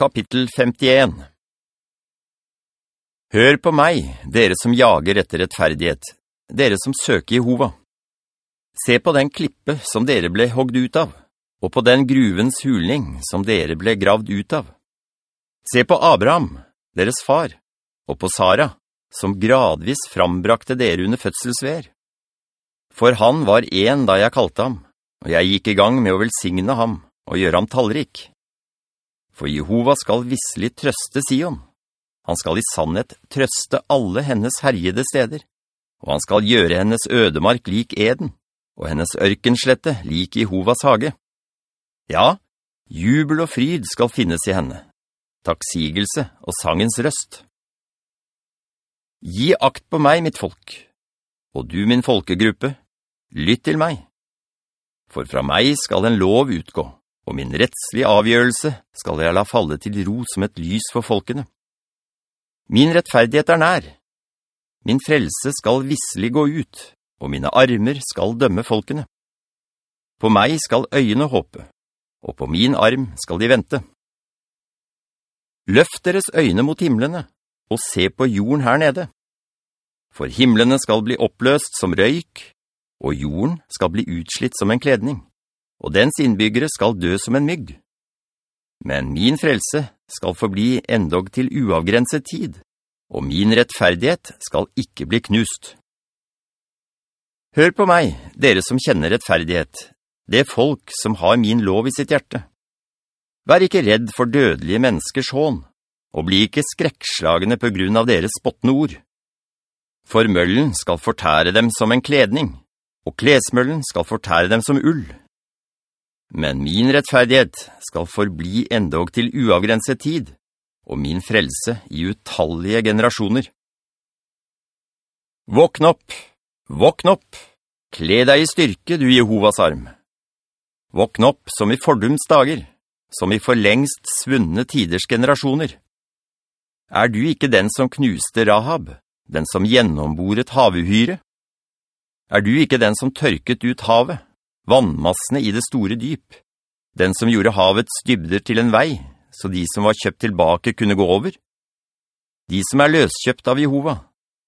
Kapittel 51 Hør på meg, dere som jager etter rettferdighet, dere som søker Jehova. Se på den klippe som dere ble hogd ut av, og på den gruvens hulning som dere ble gravd ut av. Se på Abraham, deres far, og på Sara, som gradvis frambrakte dere under fødselsver. For han var en da jeg kalte ham, og jeg gikk i gang med å velsigne ham og gjøre ham tallrik. For Jehova skal visselig trøste Sion. Han skal i sannhet trøste alle hennes herjede steder, og han skal gjøre hennes ødemark lik eden, og hennes ørkenslette lik Jehovas hage. Ja, jubel og fryd skal finnes i henne, takksigelse og sangens røst. Gi akt på meg, mitt folk, og du, min folkegruppe, lytt til meg. For fra meg skal en lov utgå, og min rettslige avgjørelse skal jeg la falle til ro som et lys for folkene. Min rettferdighet er nær. Min frelse skal visselig gå ut, og mine armer skal dømme folkene. På meg skal øyene håpe, og på min arm skal de vente. Løft deres øyne mot himmelene, og se på jorden her nede. For himmelene skal bli oppløst som røyk, og jorden skal bli utslitt som en kledning og dens innbyggere skal dø som en mygg. Men min frelse skal forbli endog til uavgrenset tid, og min rettferdighet skal ikke bli knust. Hør på meg, dere som kjenner rettferdighet, det folk som har min lov i sitt hjerte. Vær ikke redd for dødelige menneskers hån, og bli ikke skrekkslagende på grunn av deres spottende ord. For møllen skal fortære dem som en kledning, og klesmøllen skal fortære dem som ull. Men min rettferdighet skal forbli endog til uavgrenset tid, og min frelse i utallige generasjoner. Våkn opp, våkn opp, kle deg i styrke, du Jehovas arm. Våkn opp som i fordums dager, som i forlengst svunne tiders generasjoner. Er du ikke den som knuste Rahab, den som gjennomboret havuhyre? Er du ikke den som tørket ut havet? Vannmassene i det store dyp, den som gjorde havets dybder til en vei, så de som var kjøpt tilbake kunne gå over. De som er løskjøpt av Jehova,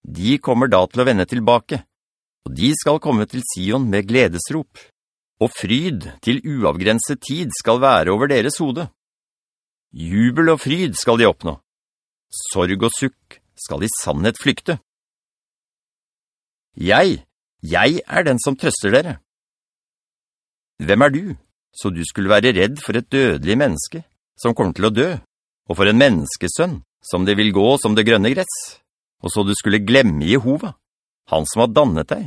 de kommer da til å vende tilbake, og de skal komme til Sion med gledesrop, og fryd til uavgrenset tid skal være over deres hode. Jubel og fryd skal de oppnå. Sorg og sukk skal i sannhet flykte. Jeg, jeg er den som trøster dere. Hvem er du, så du skulle være redd for et dødelig menneske, som kommer til å dø, og for en menneskesønn, som det vil gå som det grønne gress, og så du skulle glemme Jehova, han som har dannet deg,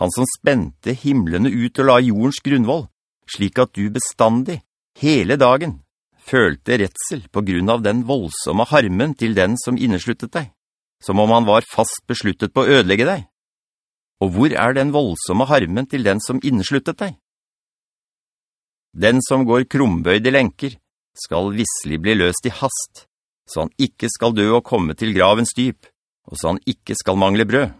han som spente himmelene ut og la jordens grunnvoll, slik at du bestandig, hele dagen, følte retsel på grunn av den voldsomme harmen til den som innesluttet deg, som om han var fast besluttet på å ødelegge deg. Og hvor er den voldsomme harmen til den som innesluttet deg? Den som går krumbøyde lenker, skal visselig bli løst i hast, så han ikke skal dø og komme til gravens dyp, og så han ikke skal mangle brød.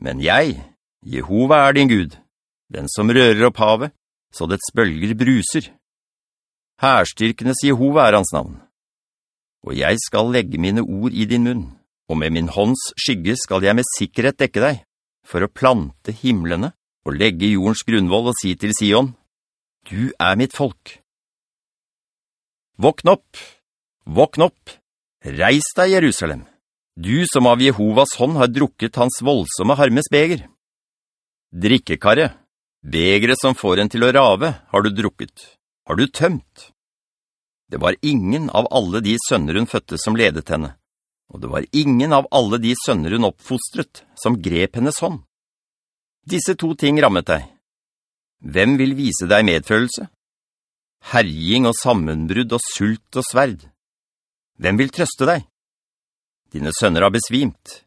Men jeg, Jehova er din Gud, den som rører opp havet, så dets bølger bruser. Herstyrkenes Jehova er hans navn. Og jeg skal legge mine ord i din munn, og med min hånds skygge skal jeg med sikkerhet dekke deg, for å plante himmelene og legge jordens grunnvoll og si til Sion, du er mitt folk. Våkn opp, våkn opp, reis deg, Jerusalem, du som av Jehovas hånd har drukket hans voldsomme harmes beger. Drikkekarre, begeret som får en til å rave, har du drukket, har du tømt. Det var ingen av alle de sønner hun fødte som ledet henne, og det var ingen av alle de sønner hun oppfostret som grep hennes hånd. Disse to ting rammet deg, hvem vil vise deg medfølelse? Herjing og sammenbrudd og sult og sverd. Hvem vil trøste deg? Dine sønner har besvimt.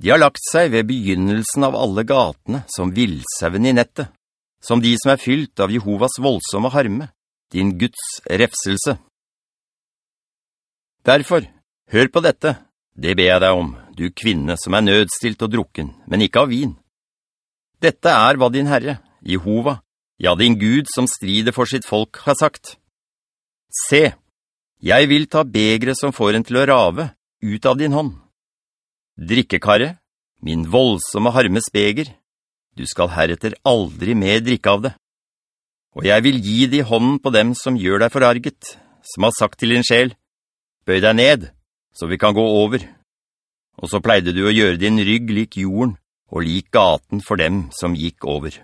De har lagt seg ved begynnelsen av alle gatene som vilseven i nettet, som de som er fylt av Jehovas voldsomme harme, din Guds refselse. Derfor, hør på dette, det ber jeg deg om, du kvinne som er nødstilt og drukken, men ikke av vin. Dette er hva din Herre, Jehova, ja din Gud som strider for sitt folk, har sagt. Se, Jeg vil ta begre som får en til å rave, ut av din hånd. Drikkekarre, min voldsomme harmes beger, du skal heretter aldri mer drikke av det. Og jeg vil gi de hånden på dem som gjør deg forarget, som har sagt til din sjel, bøy deg ned, så vi kan gå over. Og så pleide du å gjøre din rygg lik jorden, og lik gaten for dem som gikk over.